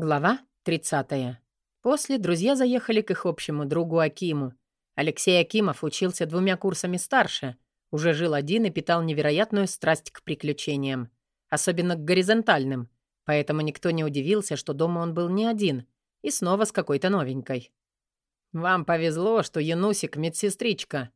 Глава 30. После друзья заехали к их общему другу Акиму. Алексей Акимов учился двумя курсами старше, уже жил один и питал невероятную страсть к приключениям, особенно к горизонтальным, поэтому никто не удивился, что дома он был не один и снова с какой-то новенькой. «Вам повезло, что Янусик — медсестричка.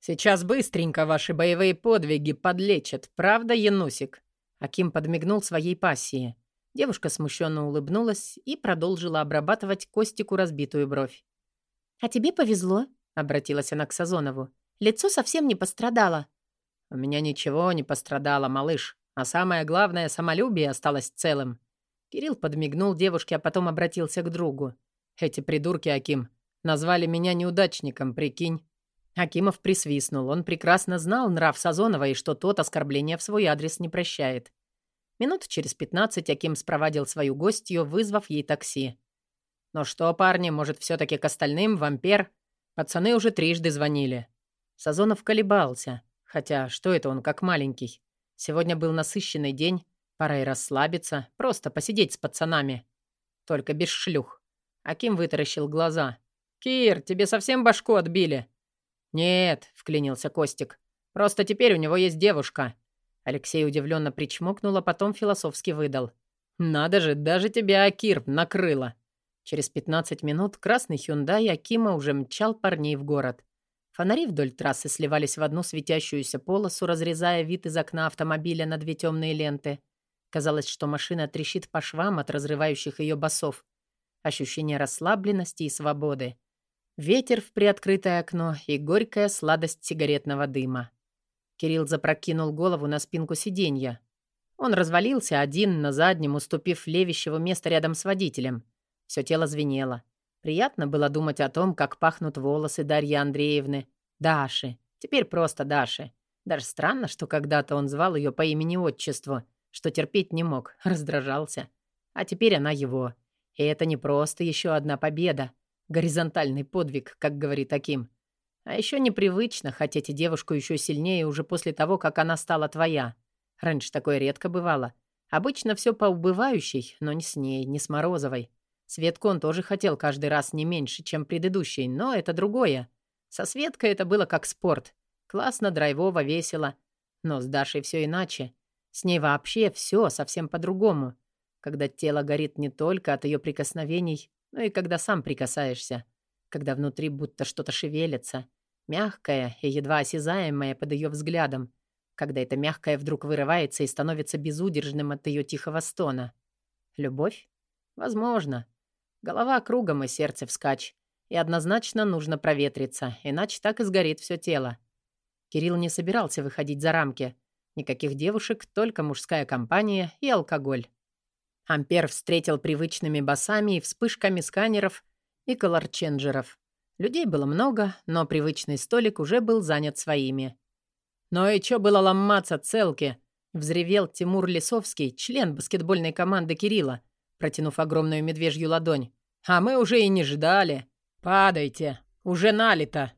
Сейчас быстренько ваши боевые подвиги подлечат, правда, Янусик?» Аким подмигнул своей пассии. Девушка смущенно улыбнулась и продолжила обрабатывать Костику разбитую бровь. «А тебе повезло», — обратилась она к Сазонову. «Лицо совсем не пострадало». «У меня ничего не пострадало, малыш. А самое главное, самолюбие осталось целым». Кирилл подмигнул девушке, а потом обратился к другу. «Эти придурки, Аким, назвали меня неудачником, прикинь». Акимов присвистнул. Он прекрасно знал нрав Сазонова и что тот оскорбления в свой адрес не прощает. Минут через пятнадцать Аким спровадил свою гостью, вызвав ей такси. «Ну что, парни, может, все-таки к остальным, вампир? Пацаны уже трижды звонили». Сазонов колебался. Хотя, что это он как маленький? Сегодня был насыщенный день, пора и расслабиться, просто посидеть с пацанами. Только без шлюх. Аким вытаращил глаза. «Кир, тебе совсем башку отбили?» «Нет», — вклинился Костик. «Просто теперь у него есть девушка. Алексей удивленно причмокнул, а потом философски выдал. «Надо же, даже тебя, Акир, накрыло!» Через 15 минут красный Hyundai Акима уже мчал парней в город. Фонари вдоль трассы сливались в одну светящуюся полосу, разрезая вид из окна автомобиля на две темные ленты. Казалось, что машина трещит по швам от разрывающих ее басов. Ощущение расслабленности и свободы. Ветер в приоткрытое окно и горькая сладость сигаретного дыма. Кирилл запрокинул голову на спинку сиденья. Он развалился один на заднем, уступив левищего место рядом с водителем. Все тело звенело. Приятно было думать о том, как пахнут волосы Дарьи Андреевны. Даши. Теперь просто Даши. Даже странно, что когда-то он звал ее по имени-отчеству, что терпеть не мог, раздражался. А теперь она его. И это не просто еще одна победа. Горизонтальный подвиг, как говорит Аким. А еще непривычно хотеть девушку еще сильнее уже после того, как она стала твоя. Раньше такое редко бывало. Обычно все по убывающей, но не с ней, не с Морозовой. Светку он тоже хотел каждый раз не меньше, чем предыдущий, но это другое. Со Светкой это было как спорт. Классно, драйвово, весело. Но с Дашей все иначе. С ней вообще все совсем по-другому. Когда тело горит не только от ее прикосновений, но и когда сам прикасаешься. Когда внутри будто что-то шевелится. Мягкое и едва осязаемое под ее взглядом, когда это мягкое вдруг вырывается и становится безудержным от ее тихого стона. Любовь? Возможно. Голова кругом и сердце вскачь. И однозначно нужно проветриться, иначе так и сгорит все тело. Кирилл не собирался выходить за рамки. Никаких девушек, только мужская компания и алкоголь. Ампер встретил привычными басами и вспышками сканеров и колорченджеров. Людей было много, но привычный столик уже был занят своими. «Ну и чё было ломаться целки?» — взревел Тимур Лисовский, член баскетбольной команды Кирилла, протянув огромную медвежью ладонь. «А мы уже и не ждали. Падайте, уже налито».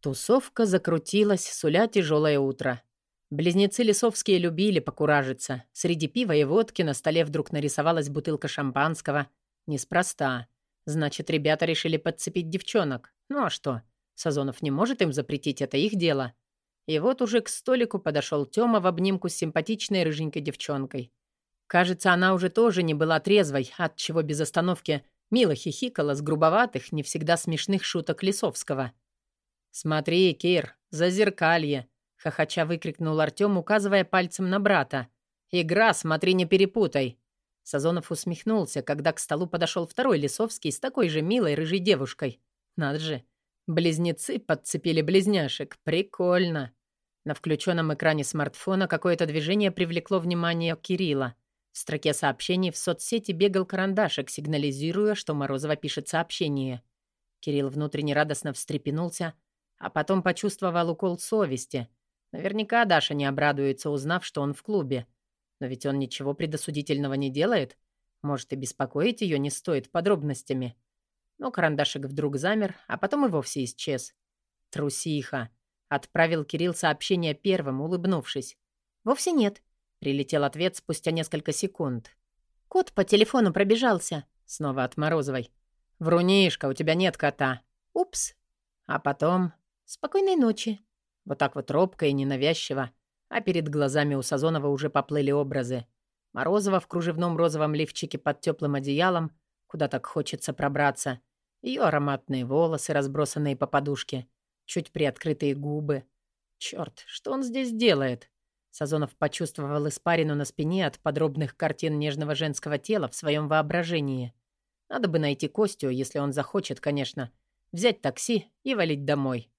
Тусовка закрутилась, суля тяжелое утро. Близнецы Лисовские любили покуражиться. Среди пива и водки на столе вдруг нарисовалась бутылка шампанского. Неспроста. Значит, ребята решили подцепить девчонок. Ну а что? Сазонов не может им запретить, это их дело. И вот уже к столику подошел Тёма в обнимку с симпатичной рыженькой девчонкой. Кажется, она уже тоже не была трезвой, от чего без остановки мило хихикала с грубоватых, не всегда смешных шуток Лисовского. «Смотри, Кир, зазеркалье!» — хохоча выкрикнул Артём, указывая пальцем на брата. «Игра, смотри, не перепутай!» Сазонов усмехнулся, когда к столу подошел второй Лисовский с такой же милой рыжей девушкой. Надо же, близнецы подцепили близняшек. Прикольно. На включенном экране смартфона какое-то движение привлекло внимание Кирилла. В строке сообщений в соцсети бегал карандашик, сигнализируя, что Морозова пишет сообщение. Кирилл внутренне радостно встрепенулся, а потом почувствовал укол совести. Наверняка Даша не обрадуется, узнав, что он в клубе. Но ведь он ничего предосудительного не делает. Может, и беспокоить ее не стоит подробностями. Но карандашик вдруг замер, а потом и вовсе исчез. «Трусиха!» — отправил Кирилл сообщение первым, улыбнувшись. «Вовсе нет», — прилетел ответ спустя несколько секунд. «Кот по телефону пробежался», — Снова от Морозовой. «Врунишка, у тебя нет кота». «Упс». А потом... «Спокойной ночи». Вот так вот робко и ненавязчиво. А перед глазами у Сазонова уже поплыли образы. Морозова в кружевном розовом лифчике под теплым одеялом, куда так хочется пробраться. Ее ароматные волосы, разбросанные по подушке. Чуть приоткрытые губы. Черт, что он здесь делает? Сазонов почувствовал испарину на спине от подробных картин нежного женского тела в своем воображении. Надо бы найти Костю, если он захочет, конечно, взять такси и валить домой.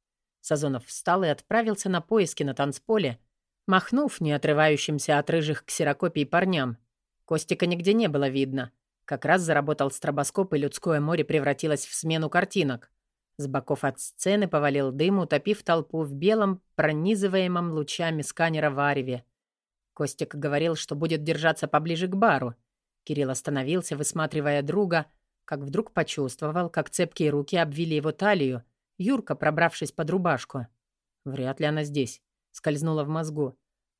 Сазонов встал и отправился на поиски на танцполе, махнув не отрывающимся от рыжих ксерокопий парням. Костика нигде не было видно. Как раз заработал стробоскоп, и людское море превратилось в смену картинок. С боков от сцены повалил дым, утопив толпу в белом, пронизываемом лучами сканера вареве. Костик говорил, что будет держаться поближе к бару. Кирилл остановился, высматривая друга, как вдруг почувствовал, как цепкие руки обвили его талию, Юрка, пробравшись под рубашку. Вряд ли она здесь. Скользнула в мозгу.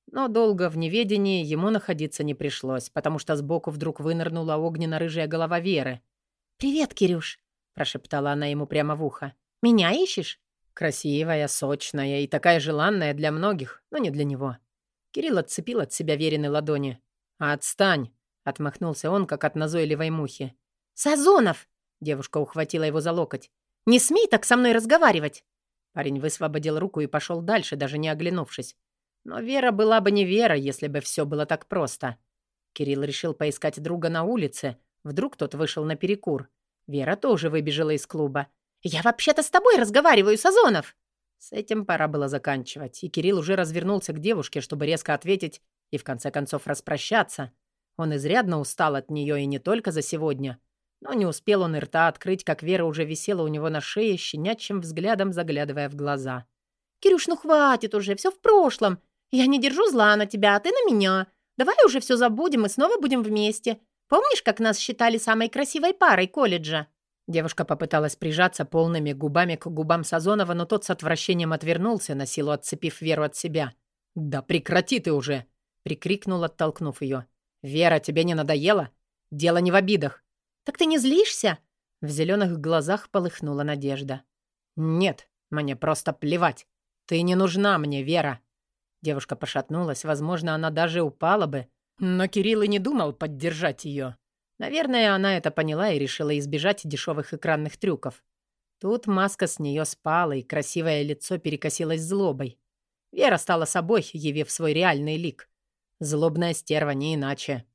Но долго в неведении ему находиться не пришлось, потому что сбоку вдруг вынырнула огненно-рыжая голова Веры. «Привет, Кирюш!» прошептала она ему прямо в ухо. «Меня ищешь?» Красивая, сочная и такая желанная для многих, но не для него. Кирилл отцепил от себя веренной ладони. «Отстань!» — отмахнулся он, как от назойливой мухи. «Сазонов!» — девушка ухватила его за локоть. «Не смей так со мной разговаривать!» Парень высвободил руку и пошел дальше, даже не оглянувшись. Но Вера была бы не Вера, если бы все было так просто. Кирилл решил поискать друга на улице. Вдруг тот вышел на перекур. Вера тоже выбежала из клуба. «Я вообще-то с тобой разговариваю, Сазонов!» С этим пора было заканчивать, и Кирилл уже развернулся к девушке, чтобы резко ответить и в конце концов распрощаться. Он изрядно устал от нее и не только за сегодня. Но не успел он и рта открыть, как Вера уже висела у него на шее, щенячьим взглядом заглядывая в глаза. «Кирюш, ну хватит уже, все в прошлом. Я не держу зла на тебя, а ты на меня. Давай уже все забудем и снова будем вместе. Помнишь, как нас считали самой красивой парой колледжа?» Девушка попыталась прижаться полными губами к губам Сазонова, но тот с отвращением отвернулся, на силу отцепив Веру от себя. «Да прекрати ты уже!» — прикрикнул, оттолкнув ее. «Вера, тебе не надоело? Дело не в обидах». «Так ты не злишься?» В зеленых глазах полыхнула надежда. «Нет, мне просто плевать. Ты не нужна мне, Вера». Девушка пошатнулась, возможно, она даже упала бы, но Кирилл и не думал поддержать ее. Наверное, она это поняла и решила избежать дешевых экранных трюков. Тут маска с нее спала, и красивое лицо перекосилось злобой. Вера стала собой, явив свой реальный лик. Злобная стерва, не иначе.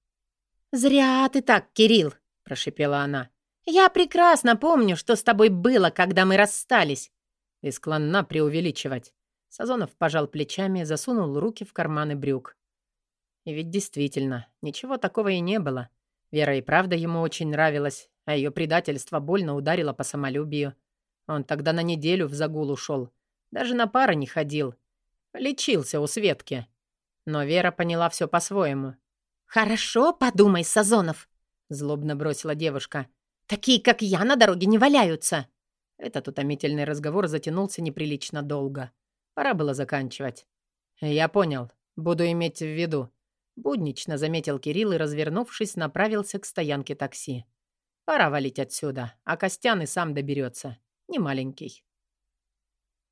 «Зря ты так, Кирилл!» — прошипела она. «Я прекрасно помню, что с тобой было, когда мы расстались!» И склонна преувеличивать. Сазонов пожал плечами, засунул руки в карманы брюк. И ведь действительно, ничего такого и не было. Вера и правда ему очень нравилась, а ее предательство больно ударило по самолюбию. Он тогда на неделю в загул ушел. Даже на пары не ходил. Лечился у Светки. Но Вера поняла все по-своему. «Хорошо, подумай, Сазонов», — злобно бросила девушка. «Такие, как я, на дороге не валяются». Этот утомительный разговор затянулся неприлично долго. Пора было заканчивать. «Я понял. Буду иметь в виду. Буднично заметил Кирилл и, развернувшись, направился к стоянке такси. Пора валить отсюда, а Костян и сам доберется. Не маленький.